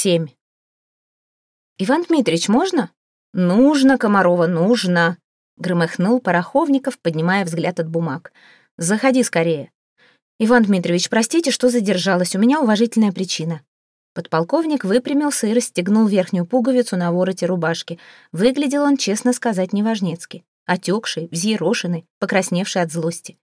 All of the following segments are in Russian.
семь. «Иван Дмитриевич, можно?» «Нужно, Комарова, нужно!» — громыхнул Пороховников, поднимая взгляд от бумаг. «Заходи скорее». «Иван Дмитриевич, простите, что задержалась, у меня уважительная причина». Подполковник выпрямился и расстегнул верхнюю пуговицу на вороте рубашки. Выглядел он, честно сказать, неважнецки. Отекший, взъерошенный, покрасневший от злости.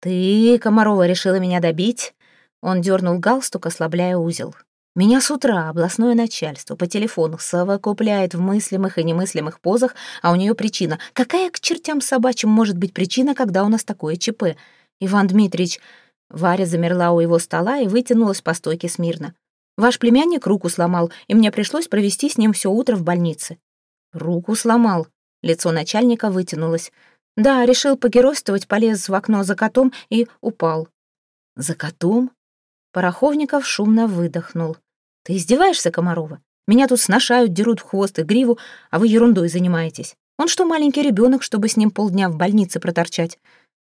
«Ты, Комарова, решила меня добить?» Он дернул галстук, ослабляя узел. Меня с утра областное начальство по телефону совокупляет в мыслимых и немыслимых позах, а у нее причина. Какая к чертям собачьим может быть причина, когда у нас такое ЧП? Иван Дмитриевич... Варя замерла у его стола и вытянулась по стойке смирно. Ваш племянник руку сломал, и мне пришлось провести с ним все утро в больнице. Руку сломал. Лицо начальника вытянулось. Да, решил погеройствовать, полез в окно за котом и упал. За котом? Пороховников шумно выдохнул. «Ты издеваешься, Комарова? Меня тут сношают, дерут в хвост и гриву, а вы ерундой занимаетесь. Он что, маленький ребенок, чтобы с ним полдня в больнице проторчать?»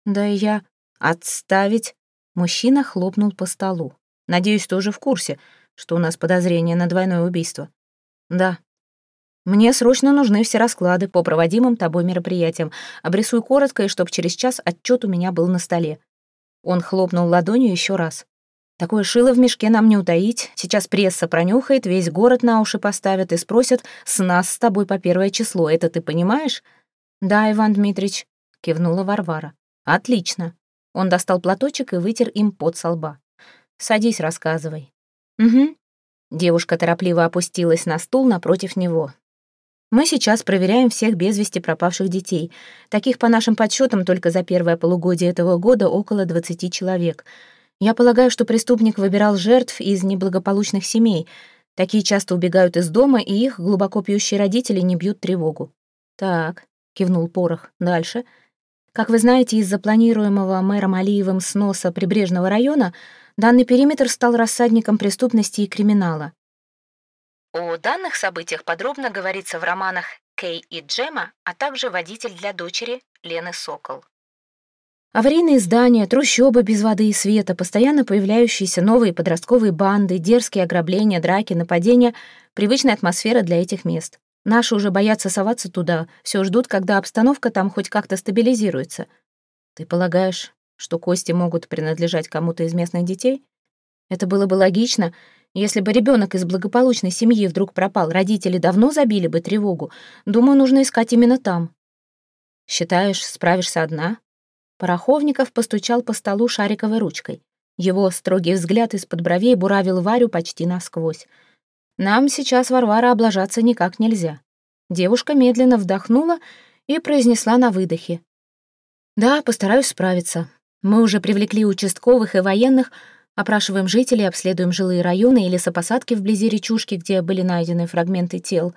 «Да я...» «Отставить!» Мужчина хлопнул по столу. «Надеюсь, ты уже в курсе, что у нас подозрение на двойное убийство?» «Да». «Мне срочно нужны все расклады по проводимым тобой мероприятиям. Обрисуй коротко, и чтоб через час отчет у меня был на столе». Он хлопнул ладонью еще раз. Такое шило в мешке нам не утаить. Сейчас пресса пронюхает, весь город на уши поставят и спросят с нас с тобой по первое число. Это ты понимаешь? Да, Иван Дмитрич, кивнула Варвара. Отлично. Он достал платочек и вытер им пот со лба. Садись, рассказывай. Угу. Девушка торопливо опустилась на стул напротив него. Мы сейчас проверяем всех без вести пропавших детей. Таких, по нашим подсчетам, только за первое полугодие этого года около 20 человек — я полагаю, что преступник выбирал жертв из неблагополучных семей. Такие часто убегают из дома, и их глубоко пьющие родители не бьют тревогу. Так, кивнул Порох. Дальше. Как вы знаете, из-за планируемого мэром Алиевым сноса прибрежного района данный периметр стал рассадником преступности и криминала. О данных событиях подробно говорится в романах «Кей и Джема», а также «Водитель для дочери» Лены Сокол. Аварийные здания, трущобы без воды и света, постоянно появляющиеся новые подростковые банды, дерзкие ограбления, драки, нападения — привычная атмосфера для этих мест. Наши уже боятся соваться туда, все ждут, когда обстановка там хоть как-то стабилизируется. Ты полагаешь, что кости могут принадлежать кому-то из местных детей? Это было бы логично, если бы ребенок из благополучной семьи вдруг пропал, родители давно забили бы тревогу. Думаю, нужно искать именно там. Считаешь, справишься одна? Пороховников постучал по столу шариковой ручкой. Его строгий взгляд из-под бровей буравил Варю почти насквозь. «Нам сейчас, Варвара, облажаться никак нельзя». Девушка медленно вдохнула и произнесла на выдохе. «Да, постараюсь справиться. Мы уже привлекли участковых и военных, опрашиваем жителей, обследуем жилые районы и лесопосадки вблизи речушки, где были найдены фрагменты тел.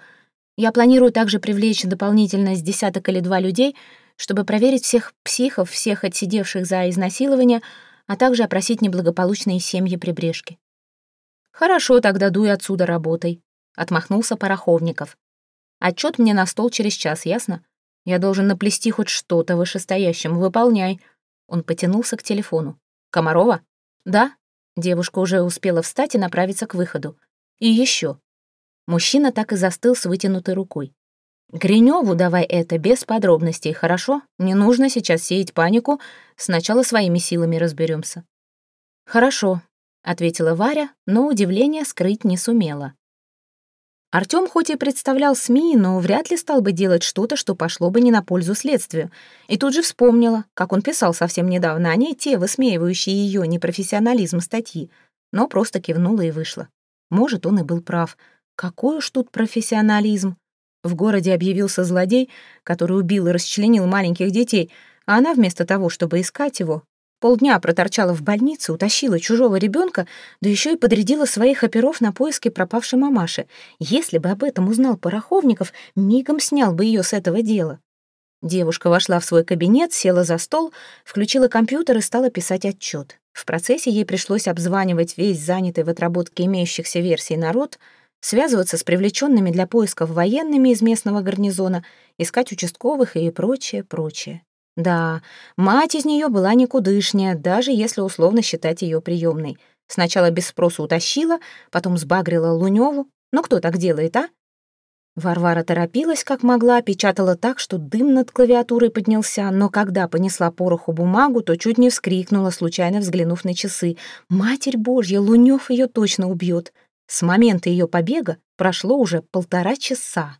Я планирую также привлечь дополнительно с десяток или два людей — чтобы проверить всех психов, всех отсидевших за изнасилование, а также опросить неблагополучные семьи прибрежки. «Хорошо, тогда дуй отсюда работай», — отмахнулся Пороховников. «Отчет мне на стол через час, ясно? Я должен наплести хоть что-то вышестоящему. Выполняй». Он потянулся к телефону. «Комарова?» «Да». Девушка уже успела встать и направиться к выходу. «И еще». Мужчина так и застыл с вытянутой рукой. Гриневу давай это без подробностей, хорошо? Не нужно сейчас сеять панику, сначала своими силами разберемся. Хорошо, ответила Варя, но удивление скрыть не сумела. Артём хоть и представлял СМИ, но вряд ли стал бы делать что-то, что пошло бы не на пользу следствию. И тут же вспомнила, как он писал совсем недавно о ней те, высмеивающие ее непрофессионализм статьи, но просто кивнула и вышла. Может, он и был прав. Какой уж тут профессионализм. В городе объявился злодей, который убил и расчленил маленьких детей, а она вместо того, чтобы искать его, полдня проторчала в больнице, утащила чужого ребенка, да еще и подрядила своих оперов на поиски пропавшей мамаши. Если бы об этом узнал Пороховников, мигом снял бы ее с этого дела. Девушка вошла в свой кабинет, села за стол, включила компьютер и стала писать отчет. В процессе ей пришлось обзванивать весь занятый в отработке имеющихся версий народ — связываться с привлеченными для поисков военными из местного гарнизона, искать участковых и прочее, прочее. Да, мать из нее была никудышняя, даже если условно считать ее приемной. Сначала без спроса утащила, потом сбагрила Лунёву. Ну кто так делает, а? Варвара торопилась, как могла, печатала так, что дым над клавиатурой поднялся, но когда понесла пороху бумагу, то чуть не вскрикнула, случайно взглянув на часы. «Матерь Божья, Лунёв ее точно убьет!» С момента ее побега прошло уже полтора часа.